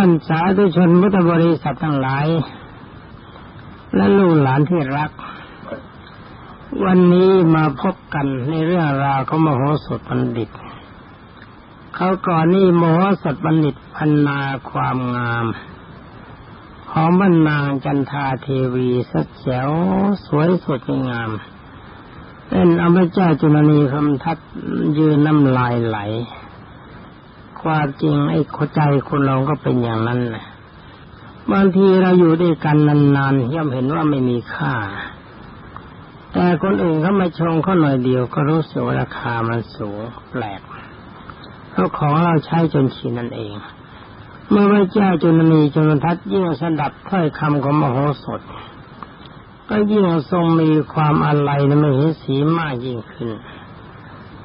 ท่านสาธุชนพุทธบริษัททั้งหลาย และลูกหลานที่รัก วันนี้มาพบกันในเรื่องราวของมโหสถบัณฑิต เขาก่อนนี้มโหสถบัณฑิตพันนาความงามของบรรนางจันทาเทวีสัจแจ๋วสวยสดงามเป็นอมเจ้าจุลนีคำทัดยืนน้ำลายไหล ความจริงไอ้ขใจคนเราก็เป็นอย่างนั้นแหละบางทีเราอยู่ด้วยกันนานๆย่อมเห็นว่าไม่มีค่า แต่คนอื่นเขามาชงเขาหน่อยเดียวก็รู้สึกว่าราคามันสูงแปลกเพราะของเราใช้จนชินนั่นเอง เมื่อพระเจ้าจุลนีจุลทัศยิ่งสดับถ้อยคำของมโหสถ ก็ยิ่งทรงมีความอะไรในมเหสีมากยิ่งขึ้น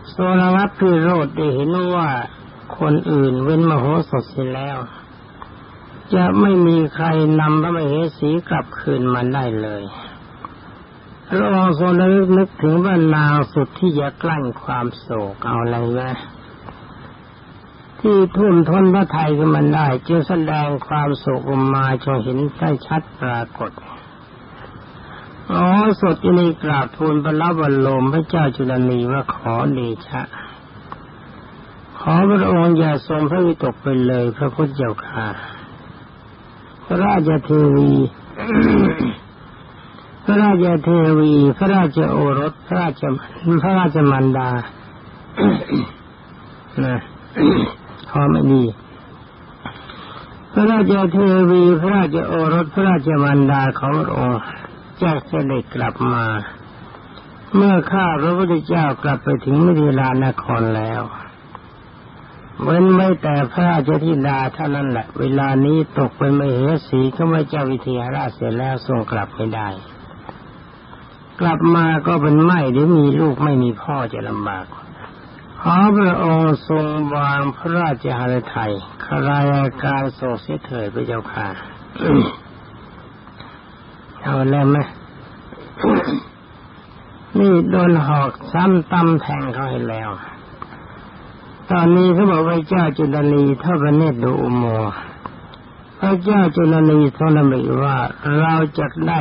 โซลวัตพิโรธได้เห็นว่า คนอื่นเว้นมโหสถเสียแล้ว จะไม่มีใครนำพระมเหสีกลับคืนมาได้เลยพระองค์ทรงนึกนึกถึงว่านางสุดที่จะกลั้นความโศกเอาอะไรวะที่ทุ่มทนพระไทยขึ้นมันได้จึงแสดงความโศกออกมาจนเห็นได้ชัดปรากฏอ๋อสดอยู่ในกราบทูลบรรลบรรลมพระเจ้าจุลนีว่าขอเดชะ ขอพระองค์อย่าทรงพระวิตกไปเลยพระพุทธเจ้าค่ะ พระราชเทวีพระราชเทวี พระราชโอรส พระราชพระราชมันดานะขอไม่ดีพระราชเทวี พระราชโอรส พระราชมันดาของพระองค์จะเสด็จกลับมา เมื่อข้าพระพุทธเจ้ากลับไปถึงมิถิลานครแล้ว เว้นไม่แต่พระราชธิดาเท่านั้นแหละเวลานี้ตกเป็นมเหสีก็ไม่เจ้าวิทยาราชเสร็จแล้วส่งกลับไม่ได้ กลับมาก็เป็นไม่เดี๋ยวมีลูกไม่มีพ่อจะลำบากขอพระองค์ทรงวางพระราชหฤทัยคลายอาการโศกเสียเถิดพระเจ้าค่ะเอาแล้วไหมนี่โดนหอกซ้ำตำแทงเขาให้แล้ว ตอนนี้เขาบอกว่าเจ้าจุลนีเท่าพระเนตรดูอุโมพระเจ้าจุลนีทรงดำริว่าเราจะได้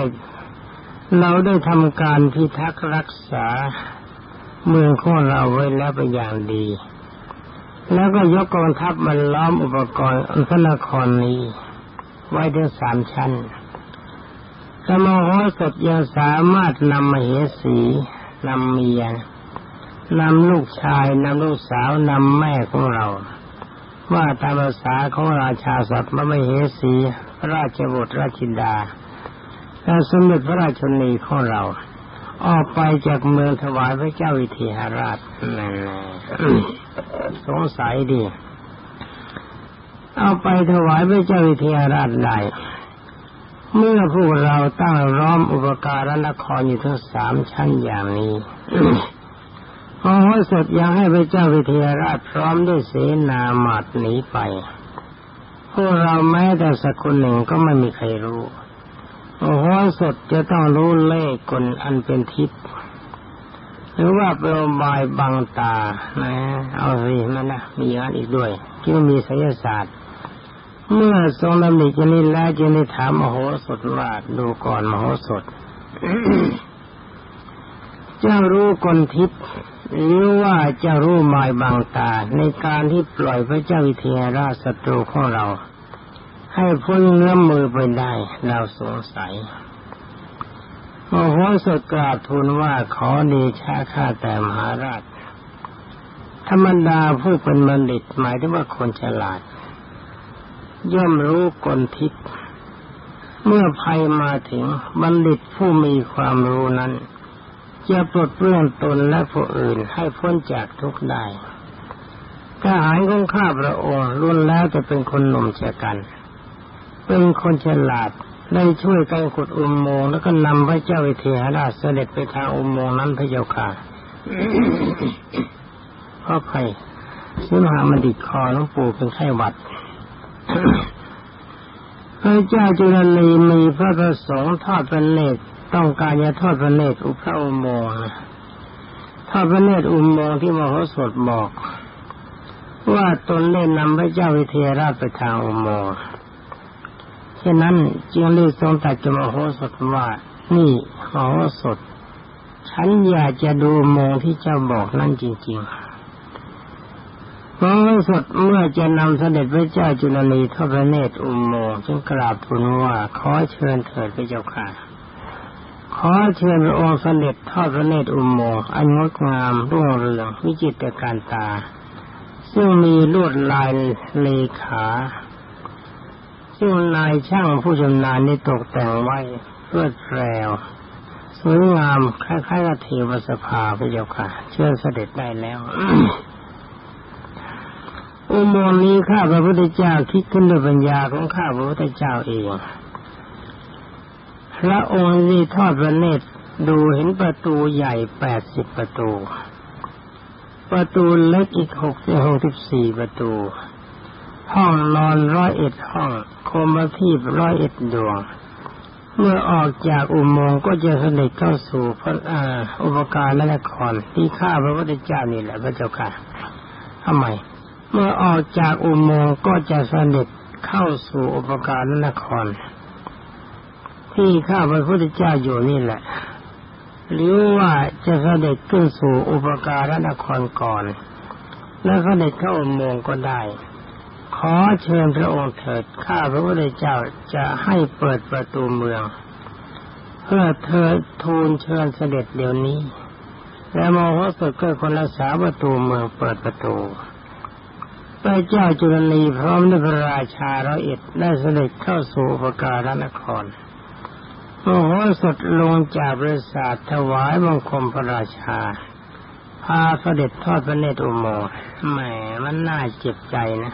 เราได้ทำการพิทักษ์รักษาเมืองของเราไว้แล้วเป็นอย่างดี แล้วก็ยกกองทัพมาล้อมอุปกรณ์พระนครนี้ ไว้ถึงสามชั้นสมโหสถยังสามารถนำมเหสีนำเมีย นำลูกชายนำลูกสาวนำแม่ของเรา ว่าตามภาษาของราชาสัตว์มเหสีระราชบุตรราชินดาและสมเด็จพระราชนีของเรา ออกไปจากเมืองถวายพระเจ้าวิเทหราชนั่นสงสัยดี เอาไปถวายพระเจ้าวิเทหราชได้เมื่อพวกเราตั้งร้อมอุปการะนครอยู่ทั้งสามชั้นอย่างนี้ เสร็จยังให้พระเจ้าวิเทหราชพร้อมด้วยเสนาหมาดหนีไป พวกเราแม้แต่สักคนหนึ่งก็ไม่มีใครรู้โอ้โหสดจะต้องรู้เลขคนอันเป็นทิพย์หรือว่าเป็นบายบังตานะเอาสิมันนะมีอย่างอีกด้วยที่มีไสยศาสตร์ เมื่อทรงดำริจะนี้แล้วจึงได้ถามมโหสถว่าดูก่อนมโหสถเจ้ารู้กลทิพย์ หรือว่าเจ้ารู้หมายบางตาในการที่ปล่อยพระเจ้าวิเทหราชศัตรูของเรา ให้พ้นเงื้อมือไปได้ เราสงสัยโมโหสถกราบทูลว่าขอเดชะข้าแต่มหาราช ธรรมดาผู้เป็นบัณฑิตหมายถึงว่าคนฉลาด ย่อมรู้กลทิศเมื่อภัยมาถึงบัณฑิตผู้มีความรู้นั้น จะปลดเปลื้องตนและผู้อื่นให้พ้นจากทุกข์ได้ทหารของข้าพระองค์รุ่นแล้วจะเป็นคนหนุ่มเชกัน เป็นคนฉลาดได้ช่วยกันขุดอุโมงค์แล้วก็นำพระเจ้าวิเทหราชเสด็จไปทางอุโมงค์นั้นพระเจ้าค่ะพราะภัยซึ่งหามันดิดคอหลวงปู่เป็นไข้หวัดพระเจ้าจุลนีมีพระประสงค์ทอดพระเนตร ต้องการจะทอดพระเนตรอุพระอุโมงค์ทอดพระเนตรอุโมงค์ที่มโหสถบอก ว่าตนเล่นนำพระเจ้าวิเทหราชไปทางอุโมงค์ฉะนั้นจึงเรียกทรงตัดจมโหสถว่า นี่โหสถ ฉันอยากจะดูโมงที่เจ้าบอกนั่นจริงๆมโหสถเมื่อจะนำเสด็จพระเจ้าจุลนีทอดพระเนตรอุโมงค์จึงกราบทูลว่าขอเชิญเถิดพระเจ้าค่ะ ขอเชิญพระองค์เสด็จทอดพระเนตรอุโมงค์อันงดงามรุ่งเรืองวิจิตรการตา ซึ่งมีลวดลายเลขา ซึ่งนายช่างผู้ชำนาญได้ตกแต่งไว้เพื่อแปรวสวยงามคล้ายๆกับเทวสภาพระเจ้าค่ะ เชื่อเสด็จได้แล้วอุโมงค์นี้ข้าพระพุทธเจ้าคิดขึ้นด้วยปัญญาของข้าพระพุทธเจ้าเอง พระองค์นี้ทอดพระเนตรดูเห็นประตูใหญ่แปดสิบประตู ประตูเล็กอีกหกสิบหกสิบสี่ประตู ห้องนอนร้อยเอ็ดห้องโคมทีบร้อยเอ็ดดวง เมื่อออกจากอุโมงค์ก็จะเสด็จเข้าสู่พระอุปการและนครที่ข้าพระพุทธเจ้านี่แหละพระเจ้าค่ะทำไม เมื่อออกจากอุโมงค์ก็จะเสด็จเข้าสู่อุปการและนคร ที่ข้าพระพุทธเจ้าอยู่นี่แหละ หรือว่าจะเสด็จขึ้นสู่อุปการะนครก่อน แล้วเสด็จเข้าอุโมงก็ได้ ขอเชิญพระองค์เถิดข้าพระพุทธเจ้าจะให้เปิดประตูเมือง เพื่อเธอทูลเชิญเสด็จเดี๋ยวนี้ และมโหสถก็คนรักษาประตูเมืองเปิดประตูพระเจ้าจุลนีพร้อมด้วยพระราชาร้อยเอ็ดได้เสด็จเข้าสู่อุปการนคร มโหสถลงจากบริษัทถวายบังคมพระราชา พาเสด็จทอดพระเนตรอุโมงค์แหมมันน่าเจ็บใจนะ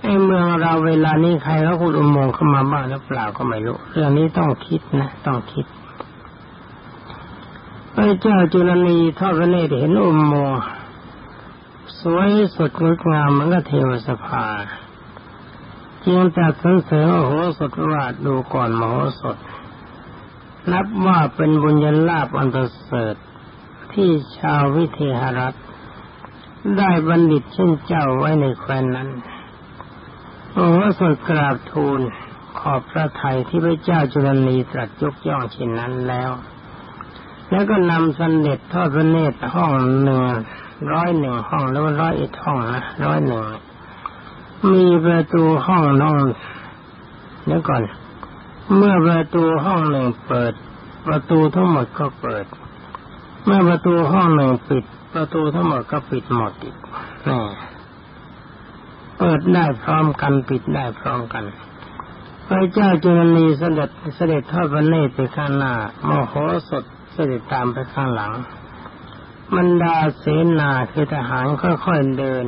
ไอ้เมืองเราเวลานี้ใครเขาขุดอุโมงค์เข้ามาบ้างหรือเปล่าก็ไม่รู้ เรื่องนี้ต้องคิดนะ ต้องคิดพระเจ้าจุลนีทอดพระเนตรเห็นอุโมงค์สวยสดงดงามเหมือนกับเทวสภา จึงจัดสรรเสริญโหสถว่าดูก่อนมโหสถ นับว่าเป็นบุญญาลาภอันประเสริฐที่ชาววิเทหรัฐ ได้บัณฑิตเช่นเจ้าไว้ในแคว้นนั้นโอ้สดกราบทูลขอบพระไทยที่พระเจ้าจุลนีตรัสยกย่องเช่นนั้นแล้ว แล้วก็นำสันเด็จทอดพระเนตรห้องหนึ่งร้อยหนึ่งห้องแล้วร้อยอ็ดห้องนะร้อยหนึ่งมีประตูห้องน้องเดี๋ยวก่อน เมื่อประตูห้องหนึ่งเปิด ประตูทั้งหมดก็เปิด เมื่อประตูห้องหนึ่งปิด ประตูทั้งหมดก็ปิดหมดอีกนี่เปิดได้พร้อมกันปิดได้พร้อมกันพระเจ้าจุลนีเสด็จเสด็จทอดพระเนตรไปข้างหน้ามโหสถเสด็จตามไปข้างหลังมันดาเสนาคือทหารค่อยๆเดิน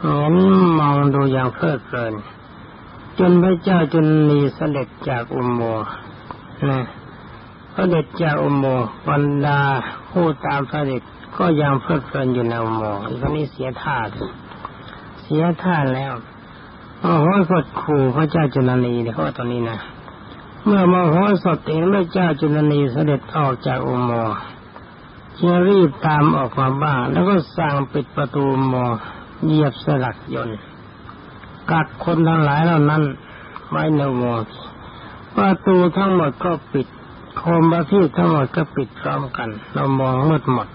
เหมือนมองดูอย่างเพลิดเพลิน จนพระเจ้าจุลนีเสด็จจากอุโมงค์นะเสด็จจากอุโมงค์บรรดาผู้ตามเสด็จก็ยังเพลิดเพลินอยู่ในอุโมงค์อีกนี้เสียท่าเลยเสียท่าแล้วมโหสถขู่พระเจ้าจุลนีเนี่ยเขาว่าตอนนี้นะเมื่อมโหสถเห็นพระเจ้าจุลนีเสด็จออกจากอุโมงค์จึงรีบตามออกมาบ้าง แล้วก็สั่งปิดประตูอุโมงค์เหยียบสลักยนต์ กักคนทั้งหลายเหล่านั้น ไว้ในอุโมงประตูทั้งหมดก็ปิด โคมประทีปทั้งหมดก็ปิดพร้อมกัน เรามองมืดหมด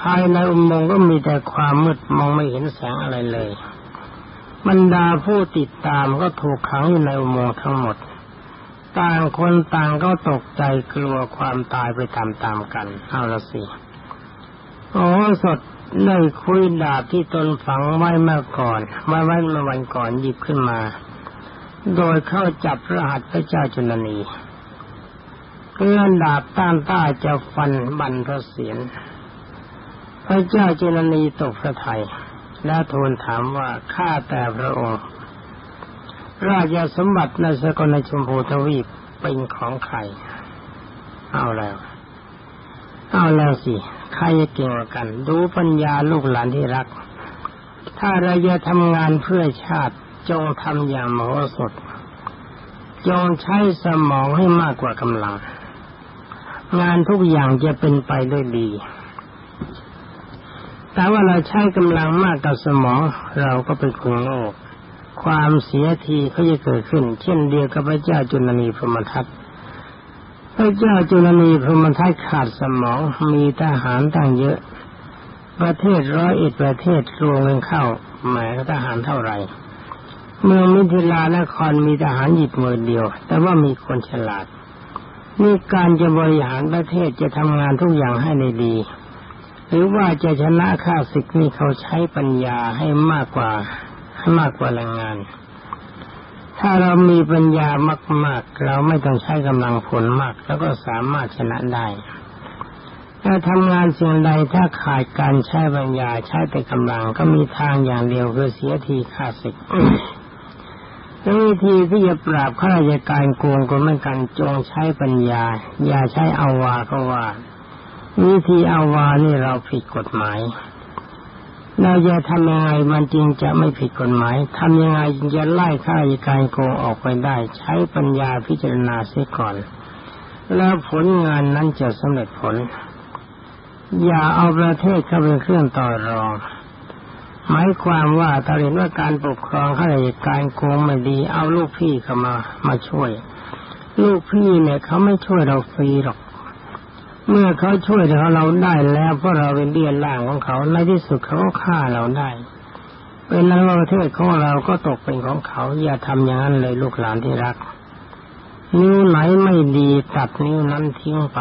ภายในอุโมงค์ก็มีแต่ความมืดมองไม่เห็นแสงอะไรเลยบรรดาผู้ติดตามก็ถูกขังอยู่ในอุโมงค์ทั้งหมด ต่างคนต่างก็ตกใจกลัวความตายไปตามๆกัน เอาละสิ โอ้สด ได้คุยดาบที่ตนฝังไว้เมื่อก่อนไว้ไว้เมื่อวันก่อนหยิบขึ้นมา โดยเข้าจับพระหัตถ์พระเจ้าจุลนีเพื่อนดาบต้านต้าจะฟันบันพระเสียรพระเจ้าจุลนีตกพระทยัยและทูลถามว่าข้าแต่พระองค์ ราชสมบัติในสกลชมพูทวีปเป็นของใคร เอาแล้ว เอาแล้วสิ ครเก่งกัน ดูปัญญาลูกหลานที่รัก ถ้าเราจะทำงานเพื่อชาติจงทำอย่างมโหสถ จงใช้สมองให้มากกว่ากำลัง งานทุกอย่างจะเป็นไปด้วยดี แต่ว่าเราใช้กำลังมากกับสมองเราก็เป็นคนโง่ความเสียทีเขาจะเกิดขึ้น เช่นเดียวกับพระเจ้าจุลนีพรมทัต พระเจ้าจุลนีพรหมทัตขาดสมองมีทหารตั้งเยอะ ประเทศร้อยเอ็ดประเทศรวมกันเข้าหมายทหารเท่าไหร่ เมืองมิถิลานครมีทหารหยิบมือเดียว แต่ว่ามีคนฉลาดนี่การจะบริหารประเทศจะทำงานทุกอย่างให้ในดี หรือว่าจะชนะข้าศึกนี่เขาใช้ปัญญาให้มากกว่าให้มากกว่าแรงงาน ถ้าเรามีปัญญามาก ๆ เราไม่ต้องใช้กำลังผลมาก แล้วก็สามารถชนะได้ถ้าทำงานสิ่งใดถ้าขาดการใช้ปัญญาใช้แต่กำลังก็มีทางอย่างเดียวคือเสียทีข้าศึกวิธีที่จะปราบข้าราชการโกงก็เหมือนกันจงใช้ปัญญา อย่าใช้อาวาก็ว่า วิธีอาวานี่เราผิดกฎหมาย เราจะทำยังไงมันจริงจะไม่ผิดกฎหมายทำยังไงจึงจะไล่ข้าราชการโกงออกไปได้ ใช้ปัญญาพิจารณาเสียก่อน แล้วผลงานนั้นจะสำเร็จผล อย่าเอาประเทศเข้าเป็นเครื่องต่อรองหมายความว่าถ้าเห็นว่าการปกครองข้าราชการโกงไม่ดี เอาลูกพี่เข้ามามาช่วย ลูกพี่เนี่ยเขาไม่ช่วยเราฟรีหรอก เมื่อเขาช่วยเราเราได้แล้วเพราะเราเป็นเบี้ยล่างของเขาในที่สุดเขาก็ฆ่าเราได้ เป็นนั้นประเทศของเราก็ตกเป็นของเขา อย่าทำอย่างนั้นเลยลูกหลานที่รัก นิ้วไหนไม่ดีตัดนิ้วนั้นทิ้งไป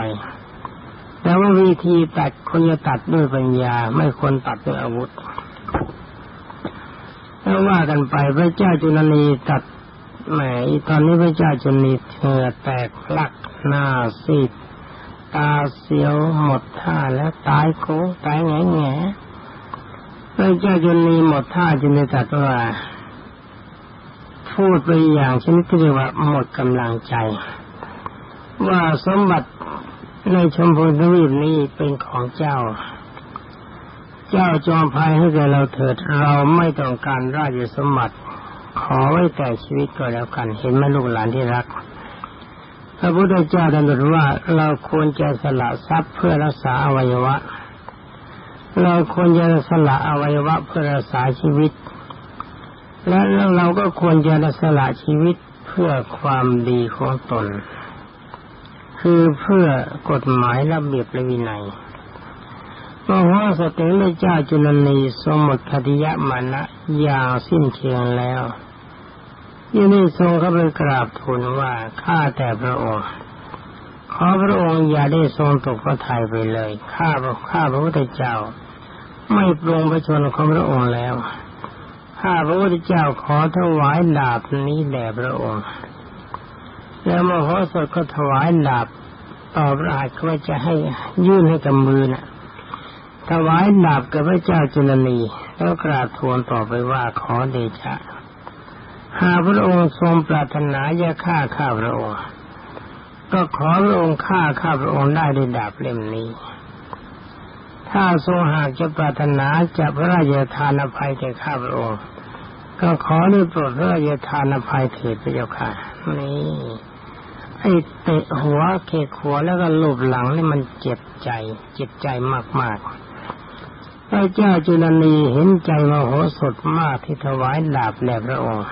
แต่ว่าวิธีตัดคนจะตัดด้วยปัญญา ไม่ควรตัดด้วยอาวุธถ้าว่ากันไปพระเจ้าจุลนีตัดแหมตอนนี้พระเจ้าจุลนีเหงื่อแตกลักหน้าซีด ตาเสียวหมดท่าแล้วตายโค้ตายแง่แง่พระเจ้าจุลนีหมดท่าจึงได้ตัดว่า พูดไปอย่างชนิดที่เรียกว่าหมดกำลังใจ ว่าสมบัติในชมพูทวีปนี้เป็นของเจ้า เจ้าจอมภัยให้แก่เราเถิดเราไม่ต้องการราชสมบัติ ขอไว้แต่ชีวิตก็แล้วกัน เห็นไหมลูกหลานที่รัก พระพุทธเจ้าตรัสว่าเราควรจะสละทรัพย์เพื่อรักษาอวัยวะ เราควรจะสละอวัยวะเพื่อรักษาชีวิต และเราก็ควรจะสละชีวิตเพื่อความดีของตน คือเพื่อกฎหมายระเบียบและวินัยมโหสถพระเจ้าจุลนีสมมติคติยะมานะอย่างสิ้นเชิงแล้ว ยี่นี่ทรงเข้าไปกราบทูลว่าข้าแต่พระองค์ ขอพระองค์อย่าได้ทรงตกพระทัยไปเลย ข้าพระข้าพระพุทธเจ้า ไม่ปรงพระชนของพระองค์แล้ว ข้าพระพุทธเจ้าขอถวายดาบนี้แด่พระองค์ แล้วมโหสถก็ถวายดาบต่อพระอาจว่าจะให้ยื่นให้กับมือนะ่ะถวายดาบกับพระเจ้าจุลนีแล้วกราบทูลต่อไปว่าขอเดชะ หากพระองค์ทรงปรารถนาจะฆ่าข้าพระองค์ ก็ขอพระองค์ฆ่าข้าพระองค์ได้ด้วยดาบเล่มนี้ ถ้าทรงหากจะปรารถนาจะพระราชทานอภัยแก่ข้าพระองค์ ก็ขอได้โปรดพระราชทานอภัยเถิดพระเจ้าค่ะนี่ไอ้เตะหัวเขกหัวแล้วก็ลูบหลังนี่มันเจ็บใจ เจ็บใจมากๆพระเจ้าจุลนีเห็นใจมโหสถมากที่ถวายดาบแด่พระองค์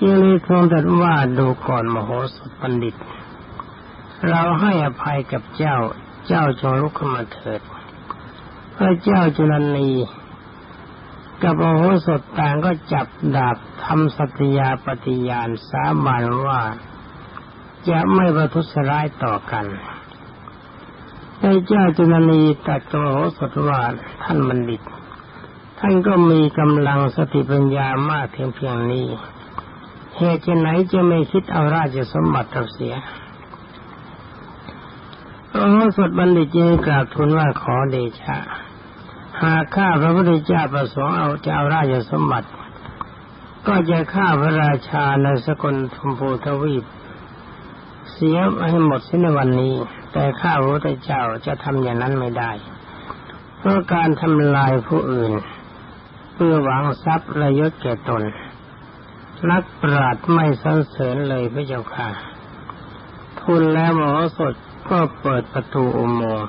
จึงเลยทรงตรัสว่าดูก่อนมโหสถบัณฑิต เราให้อภัยกับเจ้า เจ้าจงลุกขึ้นมาเถิดพระเจ้าจุลนีกับมโหสถต่างก็จับดาบทำสัตยาปฏิญาณสาบานว่า จะไม่ประทุษร้ายต่อกันพระเจ้าจุลนีตัดกโหสถว่าท่านบัณฑิต ท่านก็มีกำลังสติปัญญามากเพียงเพียงนี้ เหตุไหนจะไม่คิดเอาราชสมบัติเราเสียพระโหสถบัณฑิตจึงกราบทูลว่าขอเดชะ หากข้าพระพุทธเจ้าประสงค์เอาจะเอาราชสมบัติ ก็จะฆ่าพระราชาในสกลธมพูทวีป เสียให้หมดสิ้นในวันนี้ แต่ข้าพระพุทธเจ้าจะทำอย่างนั้นไม่ได้ เพราะการทำลายผู้อื่น เพื่อหวังทรัพย์ระยศแก่ตน นักปราดไม่สรรเสริญเลยพระเจ้าค่ะทุนแล้วหมอสดก็เปิดประตูอุโมงค์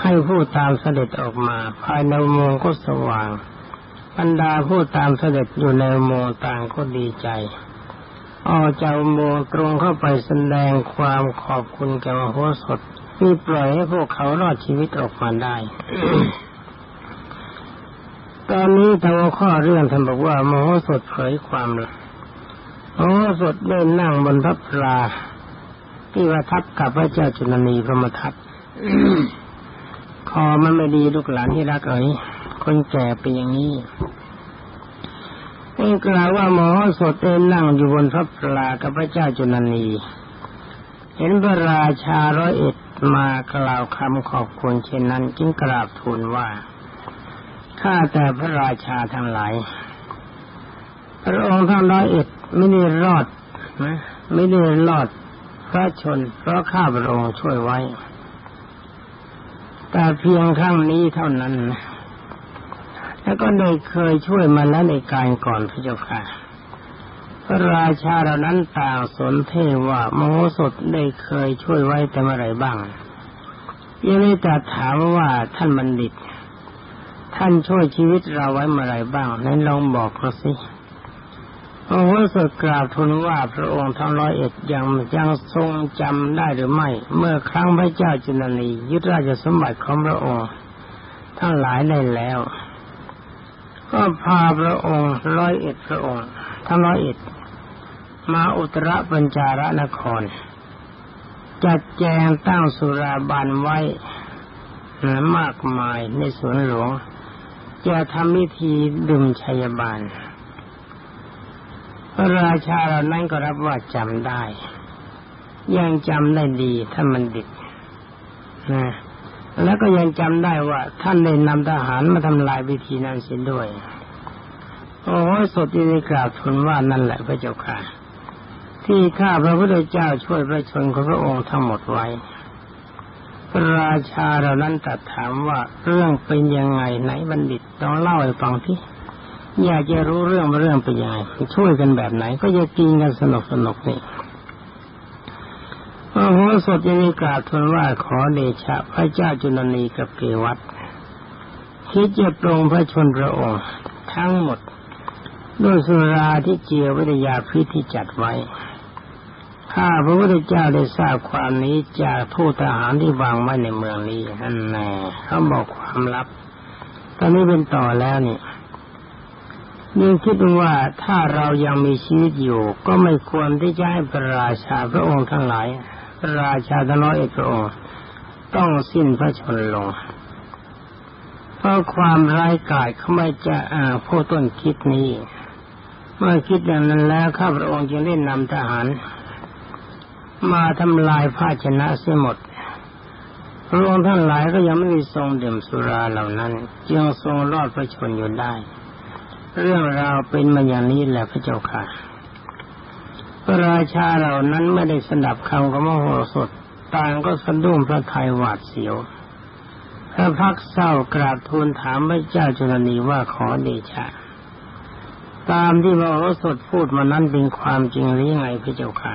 ให้ผู้ตามเสด็จออกมา ภายในอุโมงค์ก็สว่างไปรรดาผู้ตามเสด็จอยู่ในโมต่างก็ดีใจออกจากโมตรงเข้าไปแสดงความขอบคุณแก่มโหสถที่ปล่อยให้พวกเขารอดชีวิตออกมาได้ ตอนนี้ทว่าข้อเรื่องท่านบอกว่า มโหสถเผยความละมโหสถได้นั่งบนทัพพลาที่ว่าทับกับพระเจ้าจุลนีพระมทัพคอมันไม่ดีลูกหลานที่รักเอ๋ยคนแก่เป็นอย่างนี้นี่กล่าวว่าหมอสดเดินนั่งอยู่บนพระพลากับพระเจ้าจุลนี เห็นพระราชาร้อยเอ็ดมากล่าวคำขอบคุณเช่นนั้น จึงกราบทูลว่า ข้าแต่พระราชาทั้งหลาย พระองค์ท่านร้อยเอ็ดไม่ได้รอดนะไม่ได้รอดพระชนเพราะข้าพระองค์ช่วยไว้ แต่เพียงครั้งนี้เท่านั้นนะแล้วก็ได้เคยช่วยมาแล้วในการก่อนพระเจ้าค่ะพระราชาเหล่านั้นต่างสนเทว่ามโหสถได้เคยช่วยไว้แต่เมื่อไรบ้างยังได้ตรัสถามว่าท่านบัณฑิต ท่านช่วยชีวิตเราไว้เมื่อไรบ้างนั้นลองบอกเราสิมโหสถกราบทูลว่าพระองค์ทั้งร้อยเอ็ดยังยังทรงจำได้หรือไม่ เมื่อครั้งพระเจ้าจินนียึดราชสมบัติของพระองค์ ทั้งหลายได้แล้ว ก็พาพระองค์ร้อยเอ็ดพระองค์ทั้งร้อยเอ็ดมาอุตรปัญจาระนคร จัดแจงตั้งสุราบันไว้มากมายในสวนหลวง จะทำพิธีดื่มชัยบาลพระราชาเหล่านั้นก็รับว่าจำได้ ยังจำได้ดีถ้ามันดิบนะแล้วก็ยังจำได้ว่า ท่านได้นำทหารมาทำลายวิธีนั้นเสียด้วย โอ้สดที่ได้กล่าวทูลว่านั่นแหละพระเจ้าค่ะ ที่ข้าพระพุทธเจ้าช่วยพระชนของพระองค์ทั้งหมดไว้ ราชาเหล่านั้นตัดถามว่าเรื่องเป็นยังไงไหนบัณฑิตต้องเล่าให้ฟังที่อยากจะรู้เรื่องว่าเรื่องเป็นยังไงช่วยกันแบบไหน ก็จะกินกันสนุกสนุกนี่พระโหสถยังมีกราบทูลว่าขอเดชะพระเจ้าจุลนีกับเกวัตที่จะปรงพระชนพระองค์ทั้งหมด ด้วยสุราที่เจียววิทยาพิธีจัดไว้ ข้าพระพุทธเจ้าได้ทราบความนี้จากทูตทหารที่วางไว้ในเมืองนี้นั่นแน่เขาบอกความลับ ตอนนี้เป็นต่อแล้วนี่ยิ่งคิดว่าถ้าเรายังมีชีวิตอยู่ ก็ไม่ควรที่จะให้พระราชาพระองค์ทั้งหลายราชาทั้งร้อยเอ็ดพระองค์ต้องสิ้นพระชนลง เพราะความร้ายกาจเขาไม่จะอ่าผู้ต้นคิดนี้ เมื่อคิดอย่างนั้นแล้วข้าพระองค์จึงได้นำทหาร มาทำลายภาชนะเสียหมดพระองค์ท่านหลายก็ยังไม่มีทรงดื่มสุราเหล่านั้นจึงทรงรอดพระชนอยู่ได้ เรื่องราวเป็นมาอย่างนี้แหละพระเจ้าค่ะ พระราชาเหล่านั้นไม่ได้สนับคำของมโหสถต่างก็สะดุ้งพระทัยหวาดเสียวพระพักเศร้ากราบทูลถามพระเจ้าจุลนีว่าขอเดชะ ตามที่มโหสถพูดมานั้นเป็นความจริงหรือไงพระเจ้าค่ะ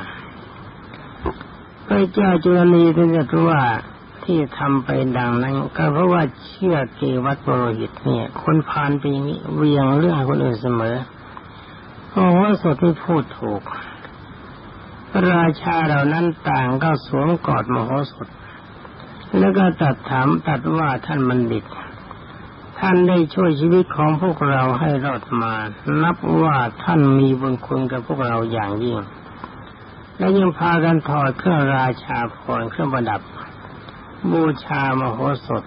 พระเจ้าจุลนีท่านจะรู้ว่าที่ทำไปดังนั้น ก็เพราะว่าเชื่อเกวัตโปรหิตเนี่ย คนพานปีนี้เวียงเรื่องคนอื่นเสมอโอ้สดที่พูดถูก ราชาเหล่านั้นต่างก็สวมกอดมโหสถ แล้วก็ตัดถามตัดว่าท่านบัณฑิต ท่านได้ช่วยชีวิตของพวกเราให้รอดมา นับว่าท่านมีบุญคุณกับพวกเราอย่างยิ่ง และยังพากันถอดเครื่องราชาพรเครื่องประดับ บูชามโหสถ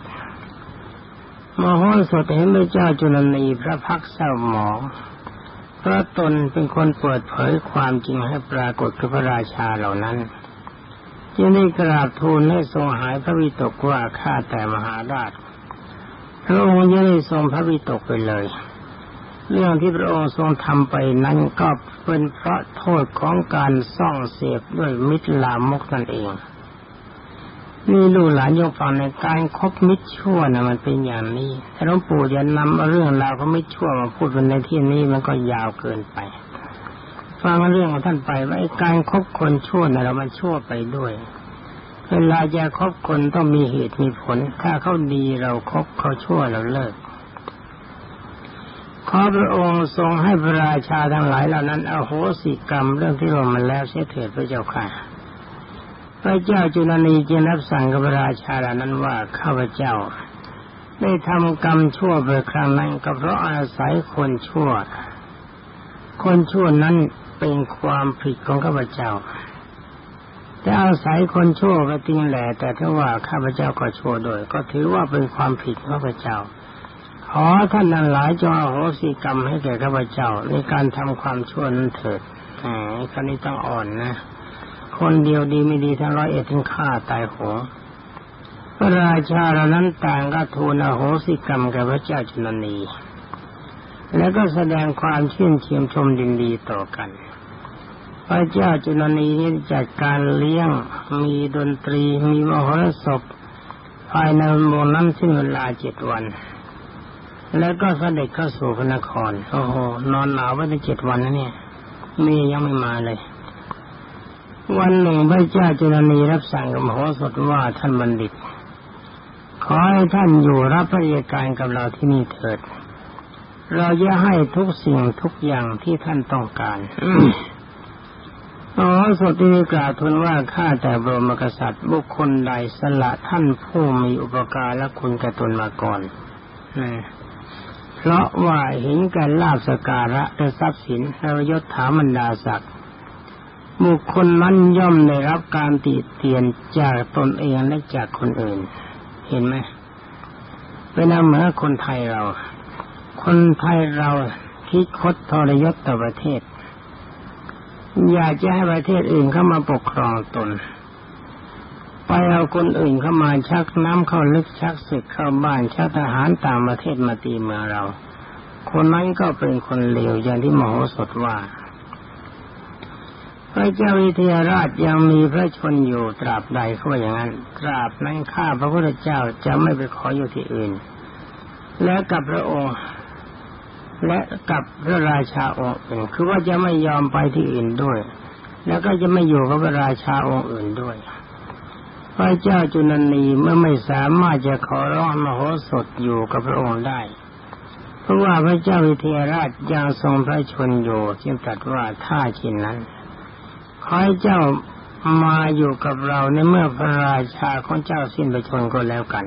มโหสถเห็นพระเจ้าจุลนีพระพักเศร้าหมองพระตนเป็นคนเปิดเผยความจริงให้ปรากฏกับพระราชาเหล่านั้นจึงได้กราบทูลให้ทรงหายพระวิตกว่าข้าแต่มหาราชพระองค์ยังได้ทรงพระวิตกไปเลย เรื่องที่พระองค์ทรงทำไปนั้นก็เป็นเพราะโทษของการซ่องเสพด้วยมิตรลามกนั่นเองนี่ลูกหลานยกฟังในการคบมิตรชั่วนะมันเป็นอย่างนี้ถ้าหลวงปู่จะนำเรื่องราวของมิตรชั่วมาพูดในที่นี้มันก็ยาวเกินไป ฟังเรื่องของท่านไปว่าการคบคนชั่วนะเรามันชั่วไปด้วย เวลาจะคบคนต้องมีเหตุมีผล ถ้าเขาดีเราครบเขาชั่วเราเลิก ขอพระองค์ทรงให้พระราชาทั้งหลายเหล่านั้นอโหสิกรรมเรื่องที่ลงมาแล้วเสียเถิดพระเจ้าค่ะ พระเจ้าจุลนีจึงรับสั่งกับพระราชาเหล่านั้นว่าข้าพเจ้า ได้ทำกรรมชั่วไปครั้งนั้นก็เพราะอาศัยคนชั่ว คนชั่วนั้นเป็นความผิดของข้าพเจ้า แต่อาศัยคนชั่วก็จริงแหละแต่ถ้าว่าข้าพเจ้าก็ชั่วโดย ก็ถือว่าเป็นความผิดข้าพเจ้า ขอท่านนั้นหลายจงอโหสิกรรมให้แก่ข้าพเจ้าในการทำความชั่วนั้นเถิดแหมครั้นี้ต้องอ่อนนะ คนเดียวดีไม่ดีทั้งร้อยเอ็ดทั้งฆ่าตายโหงพระราชาเหล่านั้นต่างก็ทูลอโหสิกรรมแก่พระเจ้าจุลนี แล้วก็แสดงความชื่นเชียมชมดินดีต่อกัน พระเจ้าจุลนีนี้จัดการเลี้ยงมีดนตรีมีมหรสพภายในวงนั้นซึ่งเวลาเจ็ดวัน แล้วก็เสด็จเข้าสู่พระนครโอ้โหนอนหนาวไปตั้งเจ็ดวันนะเนี่ย มียังไม่มาเลย วันหนึ่งพระเจ้าจุลนีรับสั่งกับมโหสถว่าท่านบัณฑิต ขอให้ท่านอยู่รับระราชการกับเราที่นี่เถิด เราจะให้ทุกสิ่งทุกอย่างที่ท่านต้องการมโหสถที่กล่าวทูลว่าข้าแต่บรมกษัตริย์ บุคคลใดสละท่านผู้มีอุปการและคุณกระตุนมาก่อนนะ เพราะว่าเห็นการลาบสการะและทรัพย์สินและยศถามันดาศักดิ์บุคคลนั้นย่อมได้รับการติเตียนจากตนเองและจากคนอื่น เห็นไหมเป็นเหมือนคนไทยเรา คนไทยเราคิดคดทรยศต่อประเทศ อยากจะให้ประเทศอื่นเข้ามาปกครองตน ไปเอาคนอื่นเข้ามาชักน้ำเข้าลึกชักศึกเข้าบ้านชักทหารต่างประเทศมาตีเมืองเรา คนนั้นก็เป็นคนเลวอย่างที่มโหสถว่า พระเจ้าวิเทหราชยังมีพระชนอยู่ตราบใดเขาอย่างนั้น ตราบนั้นข้าพระพุทธเจ้าจะไม่ไปขออยู่ที่อื่น และกับพระองค์และกับพระราชาองค์อื่นคือว่าจะไม่ยอมไปที่อื่นด้วย แล้วก็จะไม่อยู่กับพระราชาองค์อื่นด้วย พระเจ้าจุนนีเมื่อไม่สามารถจะขอร้องมโหสถอยู่กับพระองค์ได้ เพราะว่าพระเจ้าวิเทหราชยังทรงพระชนอยู่จึงตรัสว่าถ้าเช่นนั้นขอให้เจ้ามาอยู่กับเราในเมื่อพระราชาของเจ้าสิ้นพระชนก็แล้วกัน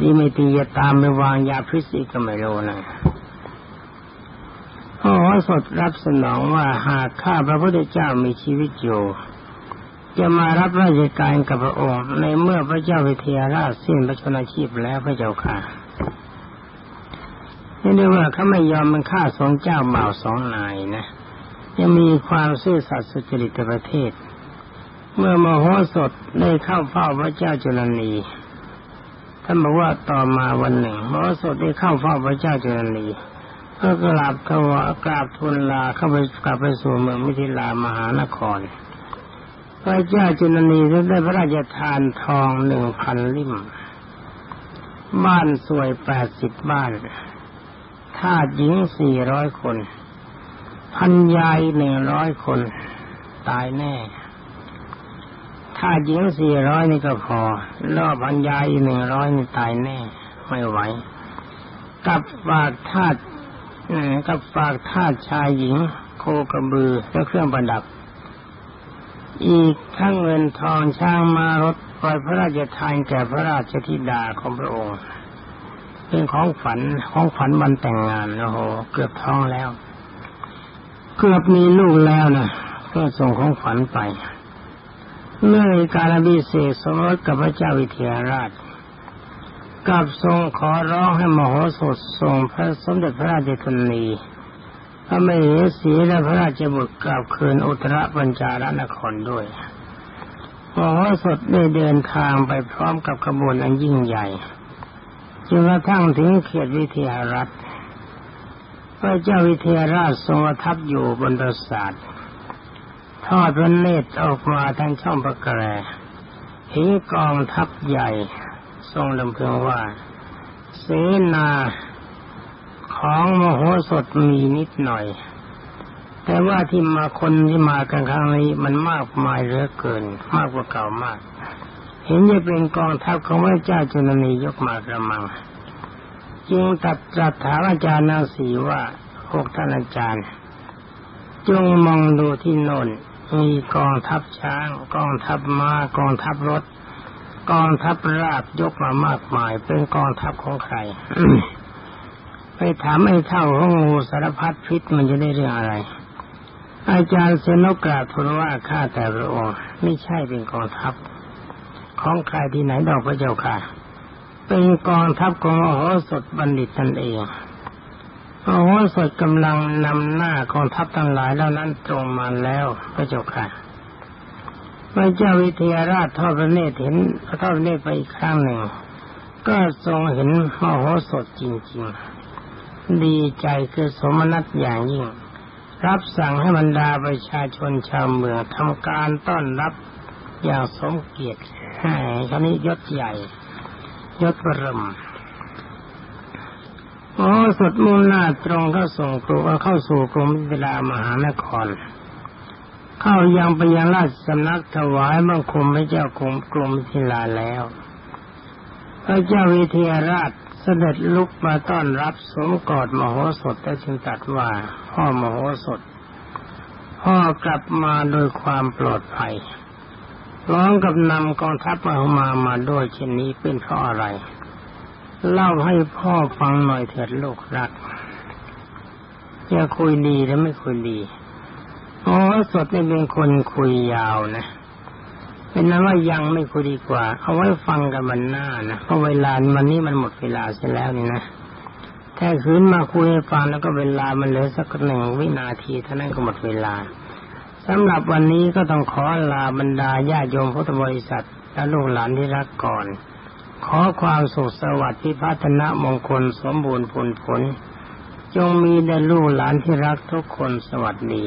ดีไม่ตีจะตามไปวางยาพิษอีกก็ไม่รู้นะพระโหสถรับสนองว่าหากข้าพระพุทธเจ้ามีชีวิตอยู่ จะมารับราชการกับพระองค์ ในเมื่อพระเจ้าวิเทหราชสิ้นพระชนชีพแล้วพระเจ้าค่ะนี่เรียกว่าเขาไม่ยอมมันฆ่าสองเจ้าบ่าวสองนายนะยังมีความซื่อสัตย์สุจริตประเทศ เมื่อมโหสถได้เข้าเฝ้าพระเจ้าจุลนีท่านบอกว่าต่อมาวันหนึ่งมโหสถได้เข้าเฝ้าพระเจ้าจุลนีก็กราบเขาว่ากราบทูลลาเข้าไปกลับไปสู่เมืองมิถิลามหานคร ระเจ้าจุลนีได้พระราชทานทองหนึ่งพันลิ่ม บ้านสวยแปดสิบบ้านทาสหญิงสี่ร้อยคน พันยายหนึ่งร้อยคน ตายแน่ทาสหญิงสี่ร้อยนี่ก็พอรอบพันยายหนึ่งร้อยนี่ตายแน่ ไม่ไหว กับฝากทาสกับฝากทาสชายหญิง โคกระบือและเครื่องประดับ อีกทั้งเงินทองช่างมารถปล่อยพระราชทานแก่พระราชธิดาของพระองค์เป็นของฝันของฝันวันแต่งงานโอ้โหเกือบท้องแล้ว เกือบมีลูกแล้วนะก็ส่งของฝันไปเมื่อการบิเศษสมรสกับพระเจ้าวิเทหราชกับทรงขอร้องให้มโหสถทรงพระสมเด็จพระราชชนี พระมเหสีและพระราชบุตรกลับคืนอุตรปัญจารนครด้วยมโหสถได้เดินทางไปพร้อมกับขบวนอันยิ่งใหญ่จนกระทั่งถึงเขตวิเทหรัฐพระเจ้าวิเทหราชทรงประทับอยู่บนปราสาททอดพระเนตรออกมาทางช่องประแกรเห็นกองทัพใหญ่ ทรงลำเพึงว่า เสนา ของมโหสถมีนิดหน่อย แต่ว่าที่มาคนที่มากันครั้งนี้มันมากมายเหลือเกิน มากกว่าเก่ามาก เห็นจะเป็นกองทัพของพระเจ้าจุลนียกมากระมัง จึงตัดตรัสถามอาจารย์นาสีว่าพวกท่านอาจารย์ จงมองดูที่โน่นมีกองทัพช้าง กองทัพมา้ากองทัพรถ กองทัพราบยกมามากมาย เป็นกองทัพของใคร ไปถามไอ้เท่าของงูสารพัดพิษมันจะได้เรื่องอะไร อาจารย์เซนกราบทูลว่าข้าแต่พระองค์ไม่ใช่เป็นกองทัพ ของใครที่ไหนดอกพระเจ้าค่ะ เป็นกองทัพของมโหสถบัณฑิตนั่นเองมโหสถกำลังนำหน้ากองทัพทั้งหลายแล้วนั้นตรงมาแล้วพระเจ้าค่ะพระเจ้าวิเทหราชทอดพระเนตรเห็นทอดพระเนตรไปอีกครั้งหนึ่ง ก็ทรงเห็นมโหสถจริงๆ ดีใจคือสมนัตอย่างยิ่ง รับสั่งให้บรรดาประชาชนชาวเมืองทำการต้อนรับอย่างสมเกียรติให้คนี้ยศใหญ่ ยศประรมโอ้สดมุ่งหน้าตรงเข้าส่งกรุเข้าสู่กรมวิทยามหานคร เข้ายังไปยังราชสำนักถวายบังคมพระเจ้ากรมกรมวิทยาแล้ว พระเจ้าวิเทหราช เสด็จลุกมาต้อนรับสมกอดมโหสถแต่จึงตัดว่าพ่อมโหสถ พ่อกลับมาโดยความปลอดภัยร้องกับนำกองทัพมามามาด้วยเช่นนี้เป็นเพราะอะไร เล่าให้พ่อฟังหน่อยเถิดลูกรักจะคุยดีหรือไม่คุยดีโอ้สดนี่เป็นคนคุยยาวนะ เป็นนั้นว่ายังไม่คุยดีกว่า เอาไว้ฟังกันมันหน้านะเพราะเวลามันนี้มันหมดเวลาเสียแล้วนี่นะถ้าคืนมาคุยให้ฟังแล้วก็เวลามันเหลือสักหนึ่งวินาทีเท่านั้นก็หมดเวลาสำหรับวันนี้ก็ต้องขอลาบรรดาญาโยมพุทธบริษัท และลูกหลานที่รักก่อน ขอความสุขสวัสดิ์พิพัฒนมงคลสมบูรณ์ผลผล จงมีแด่ลูกหลานที่รักทุกคนสวัสดี